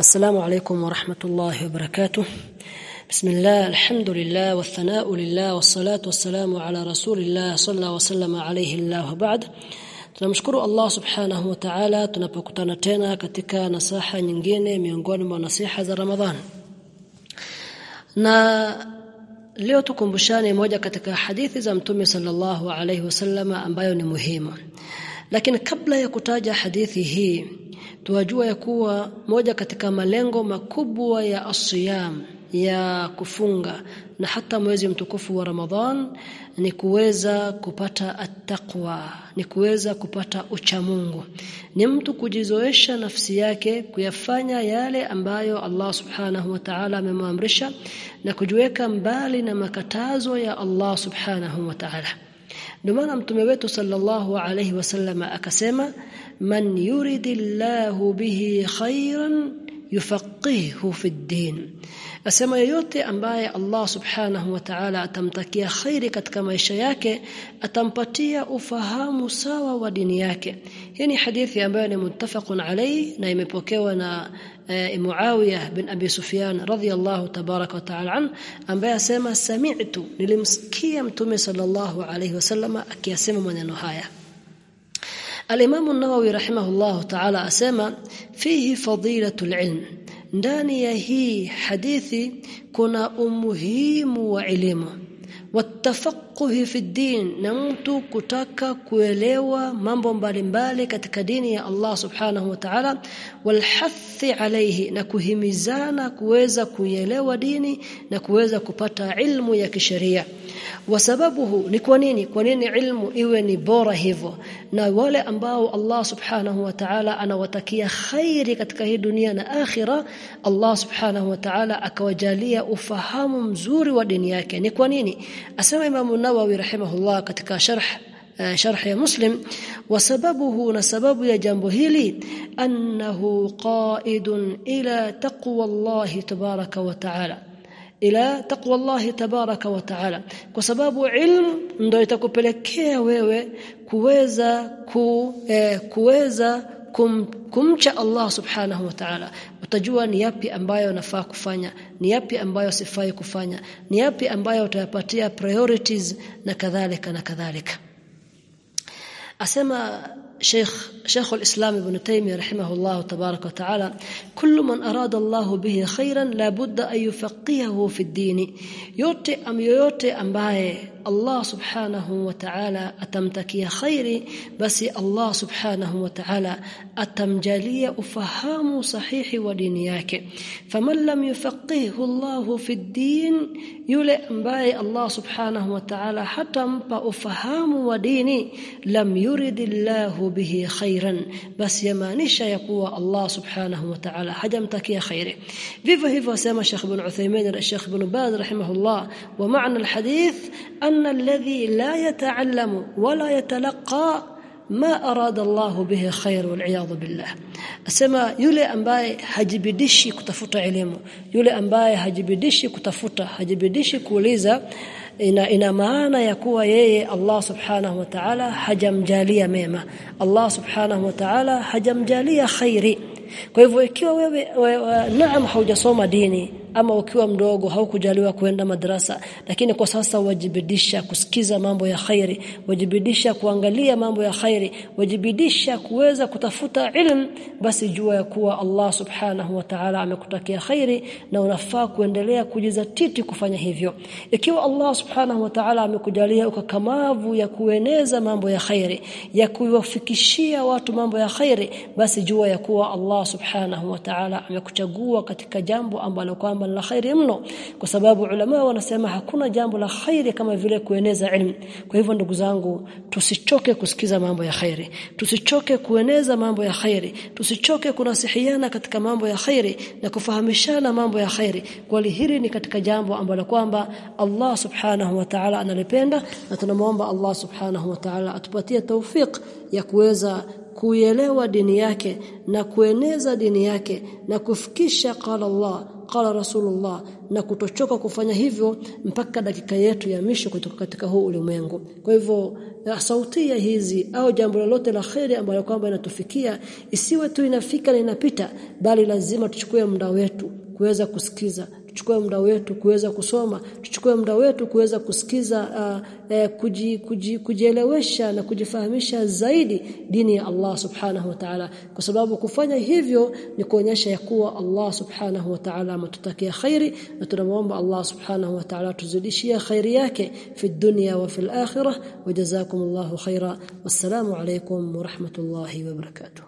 السلام عليكم ورحمة الله وبركاته بسم الله الحمد لله والثناء لله والصلاة والسلام على رسول الله صلى الله وسلم عليه الله وبعد tunamshukuru Allah subhanahu wa ta'ala tunapokutana tena katika nasaha nyingine miongoni mwa nasiha za Ramadhan na leo tukumbushane moja katika hadithi za mtume sallallahu alaihi wasallama ambayo ni muhimu lakini kabla ya kutaja hadithi hii tuwajua ya kuwa moja katika malengo makubwa ya asiyam ya kufunga na hata mwezi mtukufu wa Ramadhan ni kuweza kupata attaqwa ni kuweza kupata uchamungu. Ni mtu kujizoesha nafsi yake kuyafanya yale ambayo Allah subhanahu wa ta'ala amemwamrisha na kujiweka mbali na makatazo ya Allah subhanahu wa ta'ala ndio maana mtume wetu sallallahu alayhi wasallam akasema man yuridillahu bihi khairan yufaqihu fi din asema yeyote ambaye Allah subhanahu wa ta'ala atamtakia khairi katika maisha yake atampatia ufahamu sawa wa dini yake hii ni hadithi ambayo ni muttafaqun alayhi na imepokewa na e, Muawiya bin Abi Sufyan radhiyallahu tabarak wa ta'ala an ambaye asema sami'tu nilimsikia mtume sallallahu alayhi wasallam akiyasema maneno haya. Al-Imam an-Nawawi rahimahullahu ta'ala asema fihi fadilatul ilm. Ndani ya hii hadithi kuna umuhimu wa elimu watafaquhi fi din na mtu kutaka kuelewa mambo mbalimbali katika dini ya Allah subhanahu wa ta'ala walhathi alayhi na kuhimizana kuweza kuielewa dini na kuweza kupata ilmu ya kisheria. Wasababuhu ni kwa nini? Kwa nini ilmu iwe ni bora hivyo? Na wale ambao Allah subhanahu wa ta'ala anawatakia khairi katika hii dunia na akhira Allah subhanahu wa ta'ala akawajalia ufahamu mzuri wa dini yake. Ni kwa nini? Asema النووي رحمه الله ketika شرح آه، شرح مسلم. وسببه نسبب يا جنبهيلي أنه قائد إلى تقوى الله تبارك وتعالى. إلى تقوى الله تبارك وتعالى. وسبب علم ndio itakupelekea wewe kuweza ku kuweza kum, kumcha Allah subhanahu wa ta'ala utajua ni yapi ambayo nafaa kufanya ni yapi ambayo sifai kufanya ni yapi ambayo utayapatia priorities na kadhalika na kadhalika asema شيخ شيخ الإسلام ابن تيمية رحمه الله تبارك وتعالى كل من أراد الله به خيرا لابد أن يفقهه في الدين yote am yoyote ambaye الله سبحانه وتعالى اتمتكي خيري بس الله سبحانه وتعالى اتمجالي افهام صحيح وديني yake فمن لم يفقهه الله في الدين يله امباي الله سبحانه وتعالى حتى امبا افهام وديني لم يرد الله به خيرا. بس يمانيش يقوى الله سبحانه وتعالى. حجمتك يا خيره فيفه فيفه سما الشيخ بن عثيمين الشيخ بن باز رحمه الله ومعنى الحديث أن أن الذي لا يتعلم ولا يتلقى ما أراد الله به خير والعياذ بالله asema yule ambaye hajibidishi kutafuta elimu yule ambaye hajibidishi kutafuta hajibidishi kuuliza ina, ina maana ya kuwa yeye Allah subhanahu wa ta'ala hajamjalia mema Allah subhanahu wa ta'ala hajamjalia khairi kwa hivyo ikiwa wewe, wewe naam haujasoma dini ama ukiwa mdogo haukujaliwa kwenda madrasa lakini kwa sasa wajibidisha kusikiza mambo ya khairi wajibidisha kuangalia mambo ya khairi wajibidisha kuweza kutafuta ilm basi jua ya kuwa Allah subhanahu wa ta'ala amekutakia khairi na unafaa kuendelea kujizatiti kufanya hivyo. Ikiwa Allah subhanahu wa ta'ala amekujalia ukakamavu ya kueneza mambo ya khairi ya kuwafikishia watu mambo ya khairi basi jua ya kuwa Allah subhanahu wa ta'ala amekuchagua katika jambo ambalo kwamba la khairi mno kwa sababu ulama wanasema hakuna jambo la khairi kama vile kueneza ilmu. Kwa hivyo ndugu zangu tusichoke kusikiza mambo ya khairi. Tusichoke kueneza mambo ya khairi. Tusichoke kunasihiana katika mambo ya khairi na kufahamishana mambo ya khairi kwani hili ni katika jambo ambalo kwamba Allah subhanahu wa ta'ala analipenda na tunamuomba Allah subhanahu wa ta'ala atupatie tawfik ya kuweza kuielewa dini yake na kueneza dini yake na kufikisha qala Allah qala rasulullah na kutochoka kufanya hivyo mpaka dakika yetu ya misho kutoka katika huu ulimwengu. Kwa hivyo sautia hizi au jambo lolote la kheri ambalo kwamba inatufikia isiwe tu inafika na inapita bali lazima tuchukue muda wetu kuweza kusikiza tuchukue muda wetu kuweza kusoma tuchukue muda wetu kuweza kusikiza uh, eh, kuji, kuji, kujielewesha na kujifahamisha zaidi dini ya Allah subhanahu wa ta'ala. Kwa sababu kufanya hivyo ni kuonyesha ya kuwa Allah subhanahu wa ta'ala ametutakia khairi na tunamuomba Allah subhanahu wa ta'ala tuzidishie khairi yake fi dunya wa fil akhirah. Wajazakumullahu khaira wassalamu alaykum wa rahmatullahi wa barakatuh